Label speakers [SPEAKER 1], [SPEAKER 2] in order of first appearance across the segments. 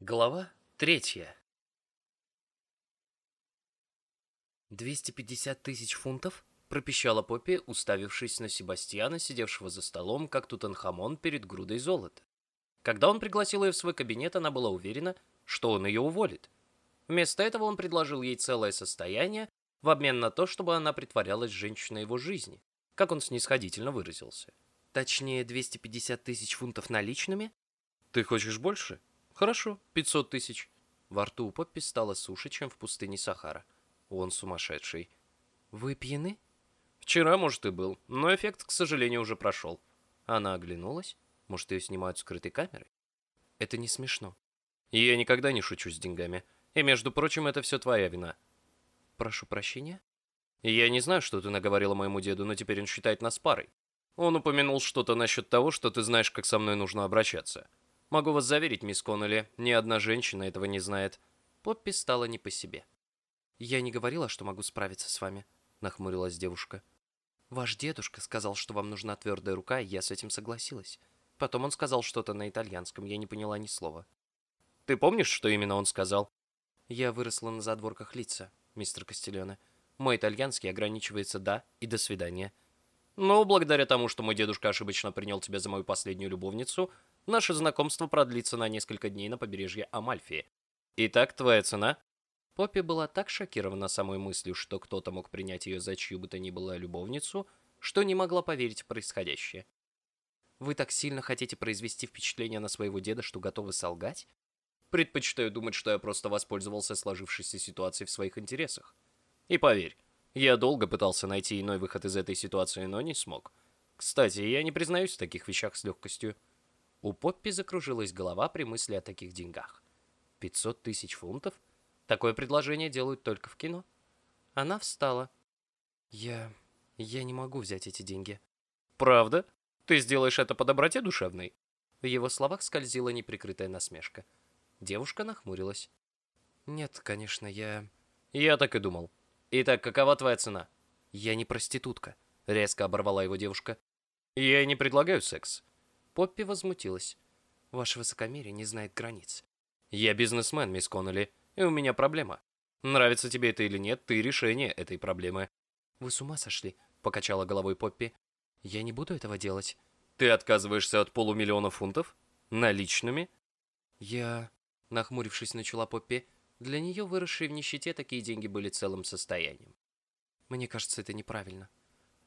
[SPEAKER 1] Глава третья. 250 тысяч фунтов? пропищала Поппи, уставившись на Себастьяна, сидевшего за столом, как Тутанхамон перед грудой золота. Когда он пригласил ее в свой кабинет, она была уверена, что он ее уволит. Вместо этого он предложил ей целое состояние в обмен на то, чтобы она притворялась женщиной его жизни, как он снисходительно выразился. Точнее, 250 тысяч фунтов наличными? Ты хочешь больше? Хорошо, 500 тысяч. Во рту у Поппи стало суше, чем в пустыне Сахара. Он сумасшедший. Вы пьяны? Вчера, может, и был, но эффект, к сожалению, уже прошел. Она оглянулась. Может, ее снимают скрытой камерой? Это не смешно. Я никогда не шучу с деньгами. И, между прочим, это все твоя вина. Прошу прощения? Я не знаю, что ты наговорила моему деду, но теперь он считает нас парой. Он упомянул что-то насчет того, что ты знаешь, как со мной нужно обращаться. Могу вас заверить, мисс Коннелли, ни одна женщина этого не знает. Поппи стала не по себе. Я не говорила, что могу справиться с вами, нахмурилась девушка. Ваш дедушка сказал, что вам нужна твердая рука, и я с этим согласилась. Потом он сказал что-то на итальянском, я не поняла ни слова. Ты помнишь, что именно он сказал? Я выросла на задворках лица, мистер Кастильоне. Мой итальянский ограничивается «да» и «до свидания». Но благодаря тому, что мой дедушка ошибочно принял тебя за мою последнюю любовницу, Наше знакомство продлится на несколько дней на побережье Амальфии. Итак, твоя цена?» Поппи была так шокирована самой мыслью, что кто-то мог принять ее за чью бы то ни было любовницу, что не могла поверить в происходящее. «Вы так сильно хотите произвести впечатление на своего деда, что готовы солгать?» «Предпочитаю думать, что я просто воспользовался сложившейся ситуацией в своих интересах. И поверь, я долго пытался найти иной выход из этой ситуации, но не смог. Кстати, я не признаюсь в таких вещах с легкостью. У Поппи закружилась голова при мысли о таких деньгах. 500 тысяч фунтов? Такое предложение делают только в кино. Она встала. Я... я не могу взять эти деньги. Правда? Ты сделаешь это по доброте душевной? В его словах скользила неприкрытая насмешка. Девушка нахмурилась. Нет, конечно, я... Я так и думал. Итак, какова твоя цена? Я не проститутка. Резко оборвала его девушка. Я не предлагаю секс. Поппи возмутилась. «Ваше высокомерие не знает границ». «Я бизнесмен, мисс Коннелли, и у меня проблема. Нравится тебе это или нет, ты решение этой проблемы». «Вы с ума сошли?» — покачала головой Поппи. «Я не буду этого делать». «Ты отказываешься от полумиллиона фунтов? Наличными?» «Я...» — нахмурившись, начала Поппи. Для нее, выросшие в нищете, такие деньги были целым состоянием. «Мне кажется, это неправильно».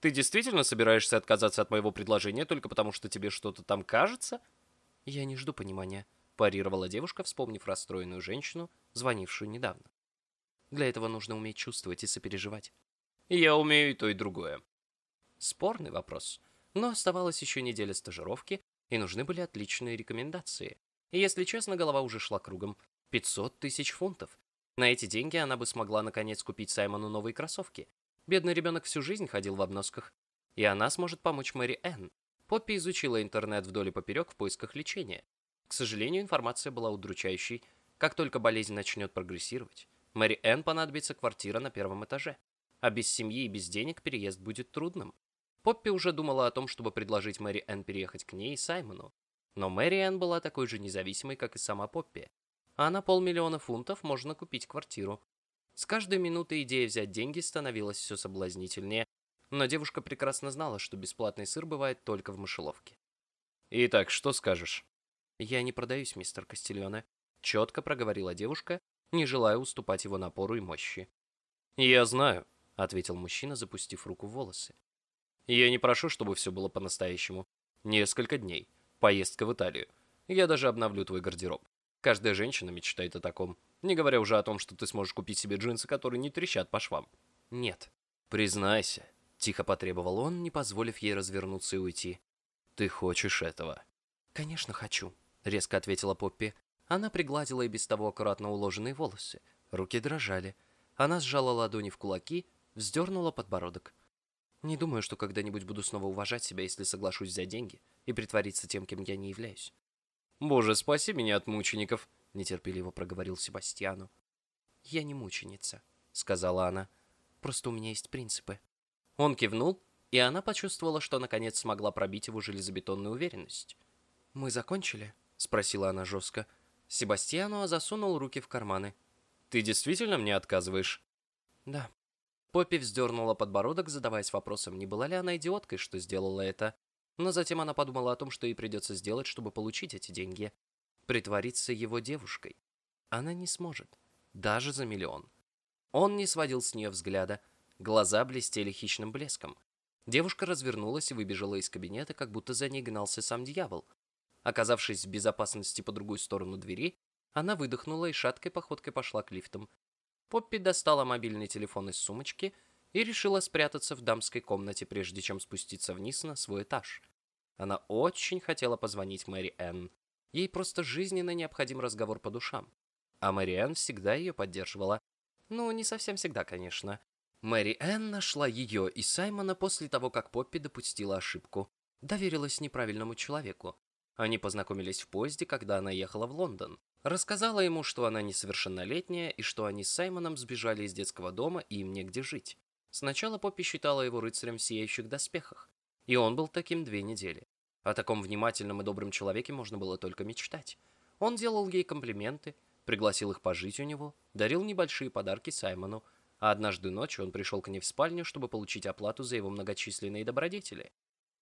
[SPEAKER 1] Ты действительно собираешься отказаться от моего предложения только потому, что тебе что-то там кажется? Я не жду понимания, парировала девушка, вспомнив расстроенную женщину, звонившую недавно. Для этого нужно уметь чувствовать и сопереживать. Я умею и то, и другое. Спорный вопрос. Но оставалась еще неделя стажировки, и нужны были отличные рекомендации. И если честно, голова уже шла кругом. 500 тысяч фунтов. На эти деньги она бы смогла наконец купить Саймону новые кроссовки. Бедный ребенок всю жизнь ходил в обносках. И она сможет помочь Мэри Энн. Поппи изучила интернет вдоль и поперек в поисках лечения. К сожалению, информация была удручающей. Как только болезнь начнет прогрессировать, Мэри Энн понадобится квартира на первом этаже. А без семьи и без денег переезд будет трудным. Поппи уже думала о том, чтобы предложить Мэри Энн переехать к ней и Саймону. Но Мэри Энн была такой же независимой, как и сама Поппи. А на полмиллиона фунтов можно купить квартиру. С каждой минутой идея взять деньги становилась все соблазнительнее, но девушка прекрасно знала, что бесплатный сыр бывает только в мышеловке. «Итак, что скажешь?» «Я не продаюсь, мистер Кастильоне», — четко проговорила девушка, не желая уступать его напору и мощи. «Я знаю», — ответил мужчина, запустив руку в волосы. «Я не прошу, чтобы все было по-настоящему. Несколько дней. Поездка в Италию. Я даже обновлю твой гардероб. Каждая женщина мечтает о таком. Не говоря уже о том, что ты сможешь купить себе джинсы, которые не трещат по швам. Нет. Признайся, тихо потребовал он, не позволив ей развернуться и уйти. Ты хочешь этого? Конечно, хочу, резко ответила Поппи. Она пригладила и без того аккуратно уложенные волосы. Руки дрожали. Она сжала ладони в кулаки, вздернула подбородок. Не думаю, что когда-нибудь буду снова уважать себя, если соглашусь взять деньги и притвориться тем, кем я не являюсь. Боже, спаси меня от мучеников, нетерпеливо проговорил Себастьяну. «Я не мученица», — сказала она. «Просто у меня есть принципы». Он кивнул, и она почувствовала, что наконец смогла пробить его железобетонную уверенность. «Мы закончили?» — спросила она жестко. Себастьяно засунул руки в карманы. «Ты действительно мне отказываешь?» «Да». Поппи вздернула подбородок, задаваясь вопросом, не была ли она идиоткой, что сделала это. Но затем она подумала о том, что ей придется сделать, чтобы получить эти деньги. Притвориться его девушкой. Она не сможет. Даже за миллион. Он не сводил с нее взгляда. Глаза блестели хищным блеском. Девушка развернулась и выбежала из кабинета, как будто за ней гнался сам дьявол. Оказавшись в безопасности по другую сторону двери, она выдохнула и шаткой походкой пошла к лифтам. Поппи достала мобильный телефон из сумочки и решила спрятаться в дамской комнате, прежде чем спуститься вниз на свой этаж. Она очень хотела позвонить Мэри Энн. Ей просто жизненно необходим разговор по душам. А Мэри Энн всегда ее поддерживала. Ну, не совсем всегда, конечно. Мэри Энн нашла ее и Саймона после того, как Поппи допустила ошибку. Доверилась неправильному человеку. Они познакомились в поезде, когда она ехала в Лондон. Рассказала ему, что она несовершеннолетняя и что они с Саймоном сбежали из детского дома и им негде жить. Сначала Поппи считала его рыцарем в сияющих доспехах. И он был таким две недели. О таком внимательном и добром человеке можно было только мечтать. Он делал ей комплименты, пригласил их пожить у него, дарил небольшие подарки Саймону, а однажды ночью он пришел к ней в спальню, чтобы получить оплату за его многочисленные добродетели.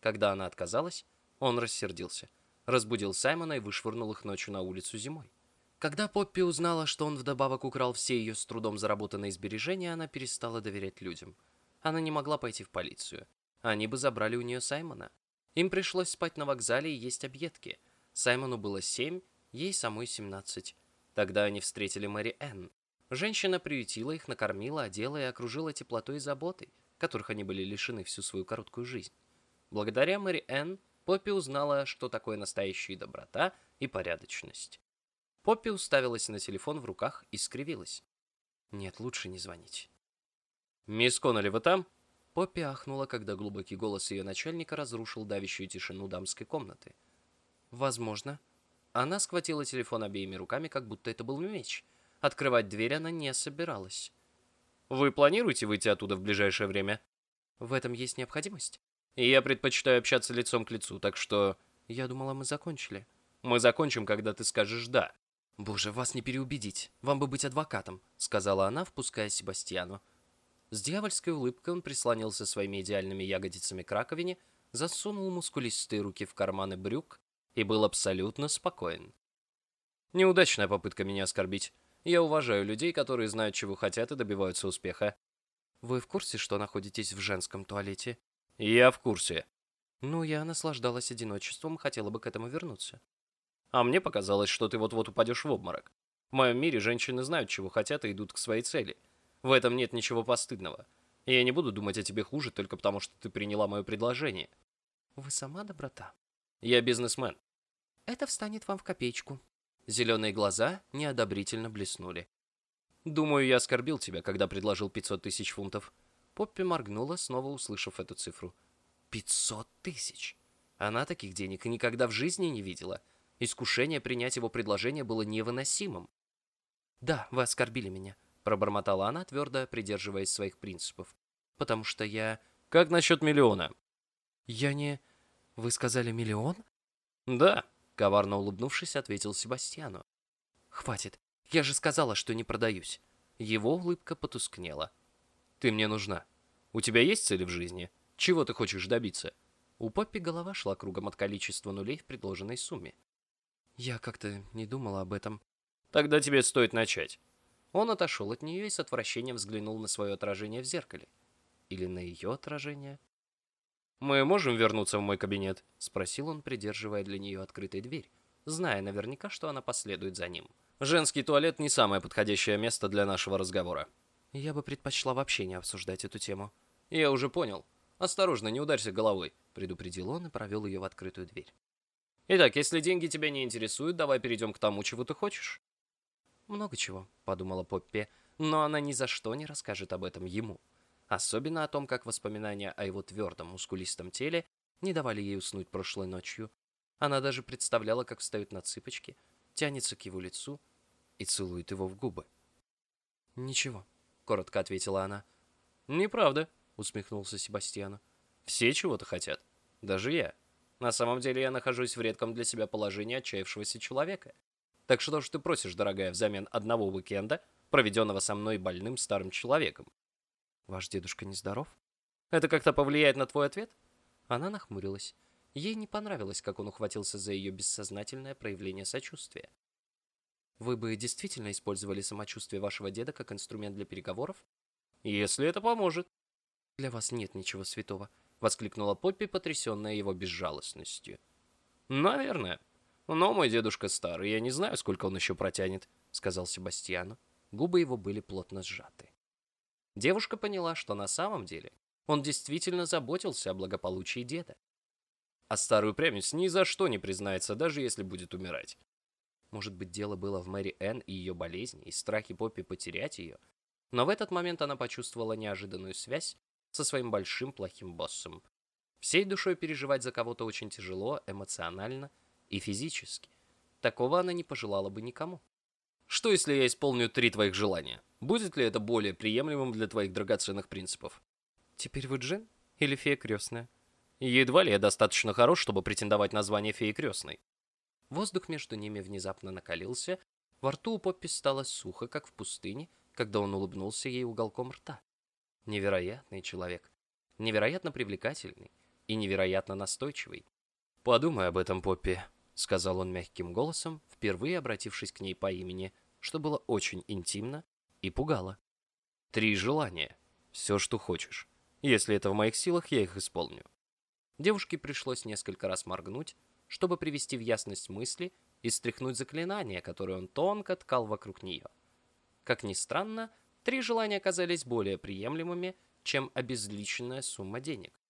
[SPEAKER 1] Когда она отказалась, он рассердился – разбудил Саймона и вышвырнул их ночью на улицу зимой. Когда Поппи узнала, что он вдобавок украл все ее с трудом заработанные сбережения, она перестала доверять людям. Она не могла пойти в полицию. Они бы забрали у нее Саймона. Им пришлось спать на вокзале и есть объедки. Саймону было семь, ей самой семнадцать. Тогда они встретили Мэри Энн. Женщина приютила их, накормила, одела и окружила теплотой и заботой, которых они были лишены всю свою короткую жизнь. Благодаря Мэри Энн Поппи узнала, что такое настоящая доброта и порядочность. Поппи уставилась на телефон в руках и скривилась. Нет, лучше не звонить. «Мисс Коннелли, вы там?» Поппи ахнула, когда глубокий голос ее начальника разрушил давящую тишину дамской комнаты. «Возможно». Она схватила телефон обеими руками, как будто это был меч. Открывать дверь она не собиралась. «Вы планируете выйти оттуда в ближайшее время?» «В этом есть необходимость?» Я предпочитаю общаться лицом к лицу, так что... Я думала, мы закончили. Мы закончим, когда ты скажешь «да». «Боже, вас не переубедить. Вам бы быть адвокатом», — сказала она, впуская Себастьяну. С дьявольской улыбкой он прислонился своими идеальными ягодицами к раковине, засунул мускулистые руки в карманы брюк и был абсолютно спокоен. Неудачная попытка меня оскорбить. Я уважаю людей, которые знают, чего хотят и добиваются успеха. Вы в курсе, что находитесь в женском туалете? Я в курсе. Ну, я наслаждалась одиночеством, хотела бы к этому вернуться. А мне показалось, что ты вот-вот упадешь в обморок. В моем мире женщины знают, чего хотят и идут к своей цели. В этом нет ничего постыдного. И я не буду думать о тебе хуже только потому, что ты приняла мое предложение. Вы сама доброта. Я бизнесмен. Это встанет вам в копеечку. Зеленые глаза неодобрительно блеснули. Думаю, я оскорбил тебя, когда предложил 500 тысяч фунтов. Поппи моргнула, снова услышав эту цифру. «Пятьсот тысяч!» Она таких денег никогда в жизни не видела. Искушение принять его предложение было невыносимым. «Да, вы оскорбили меня», — пробормотала она, твердо придерживаясь своих принципов. «Потому что я...» «Как насчет миллиона?» «Я не...» «Вы сказали миллион?» «Да», — коварно улыбнувшись, ответил Себастьяну. «Хватит. Я же сказала, что не продаюсь». Его улыбка потускнела. Ты мне нужна. У тебя есть цели в жизни? Чего ты хочешь добиться?» У Поппи голова шла кругом от количества нулей в предложенной сумме. «Я как-то не думала об этом». «Тогда тебе стоит начать». Он отошел от нее и с отвращением взглянул на свое отражение в зеркале. Или на ее отражение. «Мы можем вернуться в мой кабинет?» — спросил он, придерживая для нее открытой дверь, зная наверняка, что она последует за ним. «Женский туалет не самое подходящее место для нашего разговора». Я бы предпочла вообще не обсуждать эту тему. Я уже понял. Осторожно, не ударься головой, предупредил он и провел ее в открытую дверь. Итак, если деньги тебя не интересуют, давай перейдем к тому, чего ты хочешь. Много чего, подумала Поппи, но она ни за что не расскажет об этом ему. Особенно о том, как воспоминания о его твердом, мускулистом теле не давали ей уснуть прошлой ночью. Она даже представляла, как встает на цыпочки, тянется к его лицу и целует его в губы. Ничего, — коротко ответила она. «Неправда», — усмехнулся Себастьяну. «Все чего-то хотят. Даже я. На самом деле я нахожусь в редком для себя положении отчаявшегося человека. Так что ж ты просишь, дорогая, взамен одного уикенда, проведенного со мной больным старым человеком?
[SPEAKER 2] Ваш дедушка нездоров?
[SPEAKER 1] Это как-то повлияет на твой ответ? Она нахмурилась. Ей не понравилось, как он ухватился за ее бессознательное проявление сочувствия. Вы бы действительно использовали самочувствие вашего деда как инструмент для переговоров? Если это поможет. Для вас нет ничего святого, воскликнула Поппи, потрясенная его безжалостностью. Наверное. Но мой дедушка старый, я не знаю, сколько он еще протянет, сказал Себастьяну. Губы его были плотно сжаты. Девушка поняла, что на самом деле он действительно заботился о благополучии деда. А старую прямец ни за что не признается, даже если будет умирать. Может быть, дело было в Мэри Энн и ее болезни, и страхе Поппи потерять ее. Но в этот момент она почувствовала неожиданную связь со своим большим плохим боссом. Всей душой переживать за кого-то очень тяжело, эмоционально и физически. Такого она не пожелала бы никому. Что, если я исполню три твоих желания? Будет ли это более приемлемым для твоих драгоценных принципов? Теперь вы Джин или фея крестная? Едва ли я достаточно хорош, чтобы претендовать на звание феи крестной. Воздух между ними внезапно накалился, во рту у Поппи стало сухо, как в пустыне, когда он улыбнулся ей уголком рта. Невероятный человек, невероятно привлекательный и невероятно настойчивый. «Подумай об этом, Поппи», — сказал он мягким голосом, впервые обратившись к ней по имени, что было очень интимно и пугало. «Три желания. Все, что хочешь. Если это в моих силах, я их исполню. Девушке пришлось несколько раз моргнуть, чтобы привести в ясность мысли и стряхнуть заклинание, которое он тонко ткал вокруг нее. Как ни странно, три желания оказались более приемлемыми, чем обезличенная сумма денег.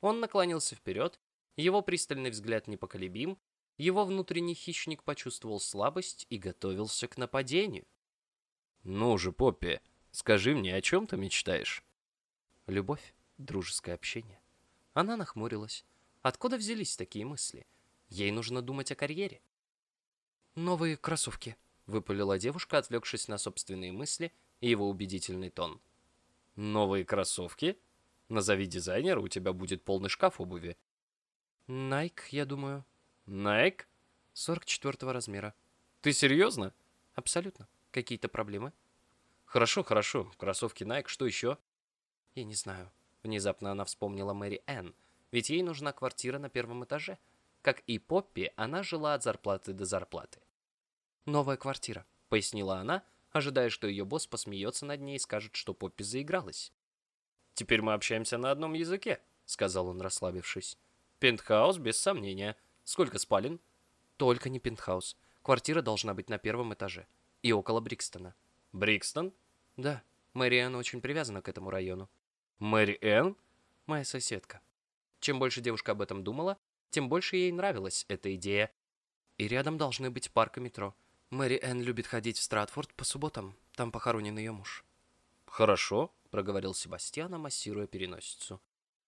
[SPEAKER 1] Он наклонился вперед, его пристальный взгляд непоколебим, его внутренний хищник почувствовал слабость и готовился к нападению. «Ну же, Поппи, скажи мне, о чем ты мечтаешь?» «Любовь, дружеское общение». Она нахмурилась. Откуда взялись такие мысли? Ей нужно думать о карьере. «Новые кроссовки», — выпалила девушка, отвлекшись на собственные мысли и его убедительный тон. «Новые кроссовки? Назови дизайнера, у тебя будет полный шкаф обуви». «Найк, я думаю». «Найк?» «44 размера». «Ты серьезно?» «Абсолютно. Какие-то проблемы?» «Хорошо, хорошо. Кроссовки Nike, что еще?» «Я не знаю. Внезапно она вспомнила Мэри Энн, ведь ей нужна квартира на первом этаже. Как и Поппи, она жила от зарплаты до зарплаты. «Новая квартира», — пояснила она, ожидая, что ее босс посмеется над ней и скажет, что Поппи заигралась. «Теперь мы общаемся на одном языке», — сказал он, расслабившись. «Пентхаус, без сомнения. Сколько спален?» «Только не пентхаус. Квартира должна быть на первом этаже. И около Брикстона». «Брикстон?» «Да. Мэриан очень привязана к этому району. Мэри Энн? Моя соседка. Чем больше девушка об этом думала, тем больше ей нравилась эта идея. И рядом должны быть парк и метро. Мэри Энн любит ходить в Стратфорд по субботам. Там похоронен ее муж. «Хорошо», — проговорил Себастьян, массируя переносицу.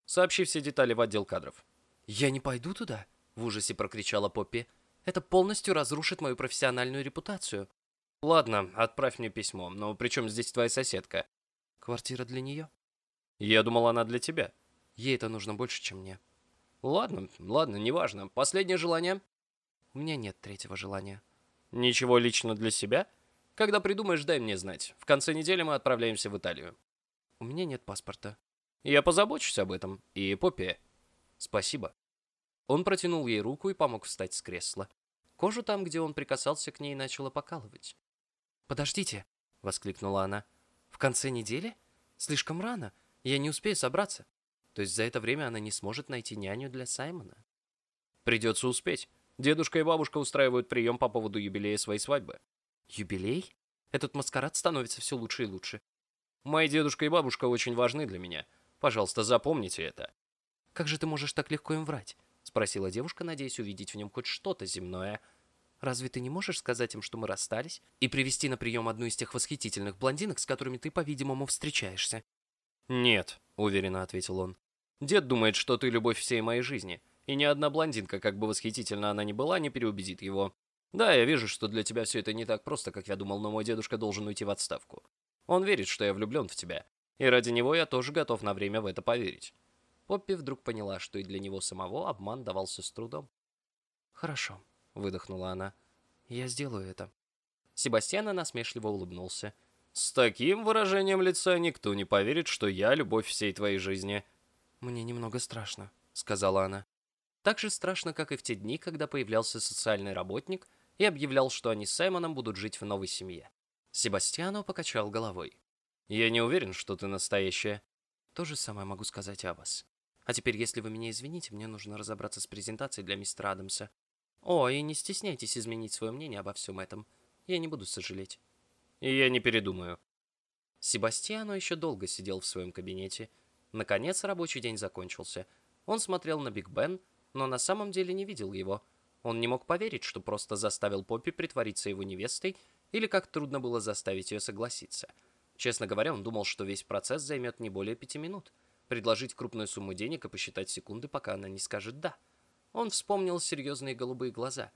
[SPEAKER 1] «Сообщи все детали в отдел кадров». «Я не пойду туда», — в ужасе прокричала Поппи. «Это полностью разрушит мою профессиональную репутацию». «Ладно, отправь мне письмо, но при чем здесь твоя соседка?» «Квартира для нее». Я думал, она для тебя. Ей это нужно больше, чем мне. Ладно, ладно, неважно. Последнее желание? У меня нет третьего желания. Ничего лично для себя? Когда придумаешь, дай мне знать. В конце недели мы отправляемся в Италию. У меня нет паспорта. Я позабочусь об этом. И Поппи. Спасибо. Он протянул ей руку и помог встать с кресла. Кожу там, где он прикасался к ней, начала покалывать. «Подождите!» — воскликнула она. «В конце недели? Слишком рано. Я не успею собраться. То есть за это время она не сможет найти няню для Саймона. Придется успеть. Дедушка и бабушка устраивают прием по поводу юбилея своей свадьбы. Юбилей? Этот маскарад становится все лучше и лучше. Мои дедушка и бабушка очень важны для меня. Пожалуйста, запомните это. Как же ты можешь так легко им врать? Спросила девушка, надеясь увидеть в нем хоть что-то земное. Разве ты не можешь сказать им, что мы расстались, и привести на прием одну из тех восхитительных блондинок, с которыми ты, по-видимому, встречаешься? «Нет», — уверенно ответил он. «Дед думает, что ты любовь всей моей жизни, и ни одна блондинка, как бы восхитительна она ни была, не переубедит его. Да, я вижу, что для тебя все это не так просто, как я думал, но мой дедушка должен уйти в отставку. Он верит, что я влюблен в тебя, и ради него я тоже готов на время в это поверить». Поппи вдруг поняла, что и для него самого обман давался с трудом. «Хорошо», — выдохнула она.
[SPEAKER 2] Я сделаю это.
[SPEAKER 1] Себастьяна насмешливо улыбнулся. «С таким выражением лица никто не поверит, что я любовь всей твоей жизни».
[SPEAKER 2] «Мне немного страшно», — сказала она.
[SPEAKER 1] Так же страшно, как и в те дни, когда появлялся социальный работник и объявлял, что они с Саймоном будут жить в новой семье. Себастьяно покачал головой. «Я не уверен, что ты настоящая».
[SPEAKER 2] То же самое могу сказать о вас. А теперь, если вы меня извините, мне нужно разобраться с презентацией для мистера Адамса. О, и не стесняйтесь изменить свое мнение обо всем этом. Я не буду сожалеть.
[SPEAKER 1] И я не передумаю. Себастьяно еще долго сидел в своем кабинете. Наконец рабочий день закончился. Он смотрел на Биг Бен, но на самом деле не видел его. Он не мог поверить, что просто заставил Поппи притвориться его невестой, или как трудно было заставить ее согласиться. Честно говоря, он думал, что весь процесс займет не более пяти минут. Предложить крупную сумму денег и посчитать секунды, пока она не скажет «да». Он вспомнил серьезные голубые глаза.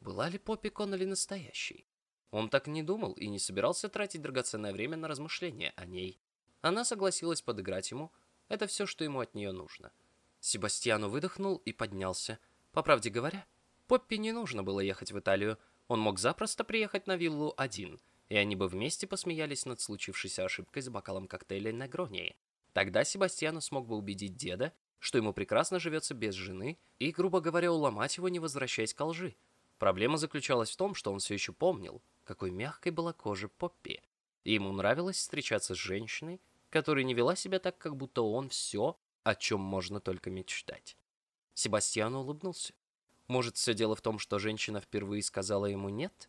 [SPEAKER 1] Была ли Поппи Конноли настоящей? Он так не думал и не собирался тратить драгоценное время на размышления о ней. Она согласилась подыграть ему. Это все, что ему от нее нужно. Себастьяну выдохнул и поднялся. По правде говоря, Поппи не нужно было ехать в Италию. Он мог запросто приехать на виллу один, и они бы вместе посмеялись над случившейся ошибкой с бокалом коктейля Негрони. Тогда Себастьяну смог бы убедить деда, что ему прекрасно живется без жены, и, грубо говоря, уломать его, не возвращаясь к лжи. Проблема заключалась в том, что он все еще помнил, какой мягкой была кожа Поппи. И ему нравилось встречаться с женщиной, которая не вела себя так, как будто он все, о чем можно только мечтать. Себастьян улыбнулся. Может, все дело в том, что женщина впервые сказала ему «нет»?